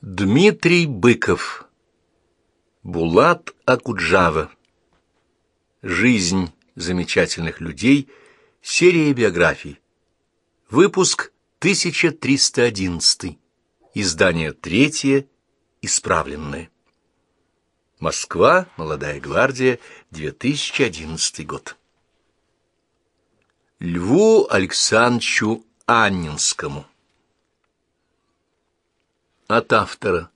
Дмитрий Быков Булат Акуджава Жизнь замечательных людей. Серия биографий. Выпуск 1311. Издание третье. Исправленное. Москва. Молодая гвардия. 2011 год. Льву Александровичу Аннинскому. От автора.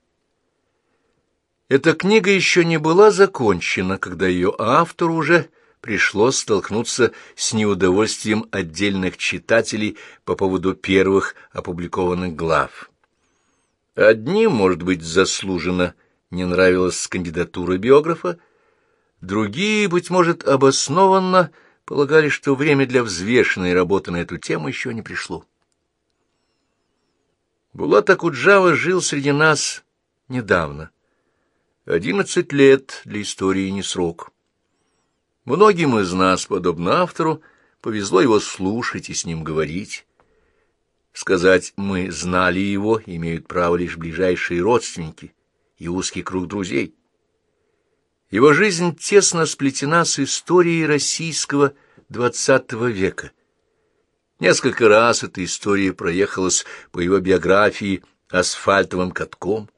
Эта книга еще не была закончена, когда ее автору уже пришлось столкнуться с неудовольствием отдельных читателей по поводу первых опубликованных глав. Одним, может быть, заслуженно не нравилась кандидатура биографа, другие, быть может, обоснованно полагали, что время для взвешенной работы на эту тему еще не пришло. Булат Акуджава жил среди нас недавно. Одиннадцать лет для истории не срок. Многим из нас, подобно автору, повезло его слушать и с ним говорить. Сказать «мы знали его» имеют право лишь ближайшие родственники и узкий круг друзей. Его жизнь тесно сплетена с историей российского XX века — Несколько раз эта история проехалась по его биографии асфальтовым катком.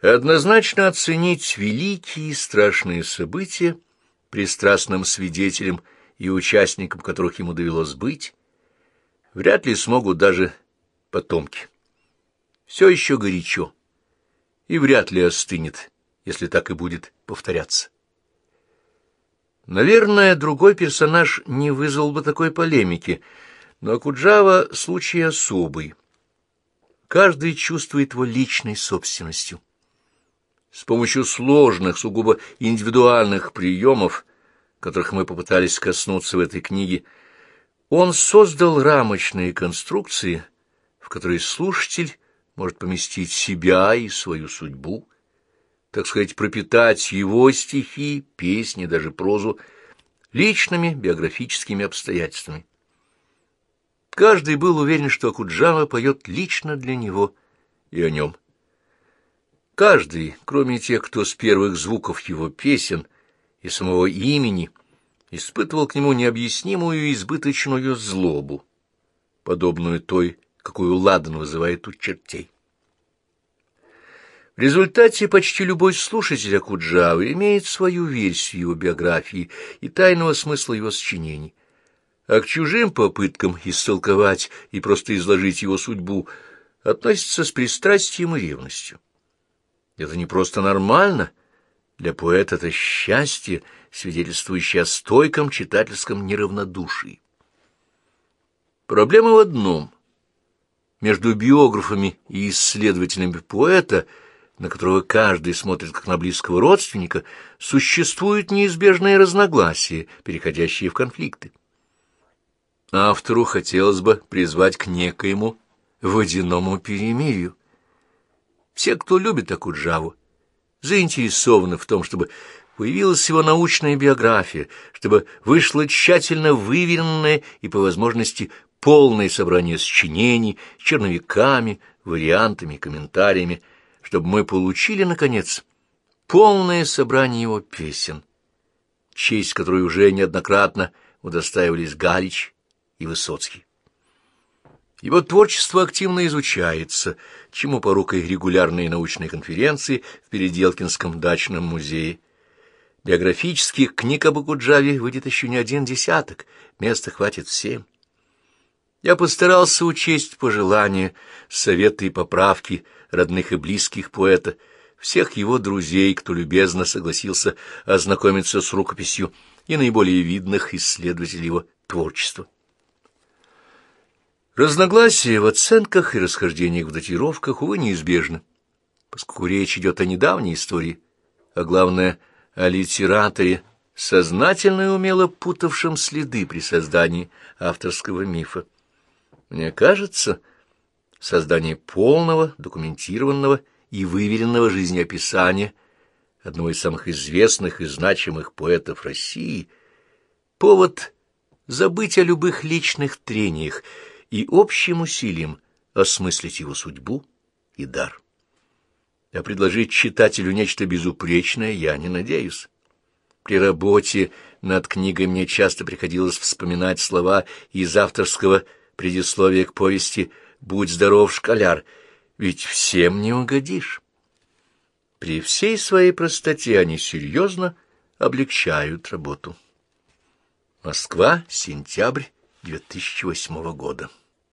Однозначно оценить великие и страшные события, пристрастным свидетелем и участникам которых ему довелось быть, вряд ли смогут даже потомки. Все еще горячо и вряд ли остынет, если так и будет повторяться. Наверное, другой персонаж не вызвал бы такой полемики, но Куджава — случай особый. Каждый чувствует его личной собственностью. С помощью сложных, сугубо индивидуальных приемов, которых мы попытались коснуться в этой книге, он создал рамочные конструкции, в которые слушатель может поместить себя и свою судьбу, так сказать, пропитать его стихи, песни, даже прозу личными биографическими обстоятельствами. Каждый был уверен, что Акуджава поет лично для него и о нем. Каждый, кроме тех, кто с первых звуков его песен и самого имени, испытывал к нему необъяснимую избыточную злобу, подобную той, какую Ладан вызывает у чертей. В результате почти любой слушатель Акуджавы имеет свою версию его биографии и тайного смысла его сочинений. А к чужим попыткам истолковать и просто изложить его судьбу относится с пристрастием и ревностью. Это не просто нормально. Для поэта это счастье, свидетельствующее о стойком читательском неравнодушии. Проблема в одном. Между биографами и исследователями поэта – на которого каждый смотрит как на близкого родственника, существуют неизбежные разногласия, переходящие в конфликты. Автору хотелось бы призвать к некоему водяному перемирию. Все, кто любит Акуджаву, заинтересованы в том, чтобы появилась его научная биография, чтобы вышло тщательно выверенное и, по возможности, полное собрание сочинений, черновиками, вариантами, комментариями, чтобы мы получили, наконец, полное собрание его песен, честь которой уже неоднократно удостаивались Галич и Высоцкий. Его творчество активно изучается, чему порукой регулярные научные конференции в Переделкинском дачном музее. Биографических книг об Акуджаве выйдет еще не один десяток, места хватит всем. Я постарался учесть пожелания, советы и поправки родных и близких поэта, всех его друзей, кто любезно согласился ознакомиться с рукописью и наиболее видных исследователей его творчества. Разногласия в оценках и расхождениях в датировках, увы, неизбежны, поскольку речь идет о недавней истории, а главное — о литераторе, сознательно и умело путавшем следы при создании авторского мифа. Мне кажется, создание полного, документированного и выверенного жизнеописания одного из самых известных и значимых поэтов России — повод забыть о любых личных трениях и общим усилием осмыслить его судьбу и дар. а предложить читателю нечто безупречное я не надеюсь. При работе над книгой мне часто приходилось вспоминать слова из авторского предисловия к повести «Будь здоров, школяр», ведь всем не угодишь. При всей своей простоте они серьезно облегчают работу. Москва, сентябрь 2008 года.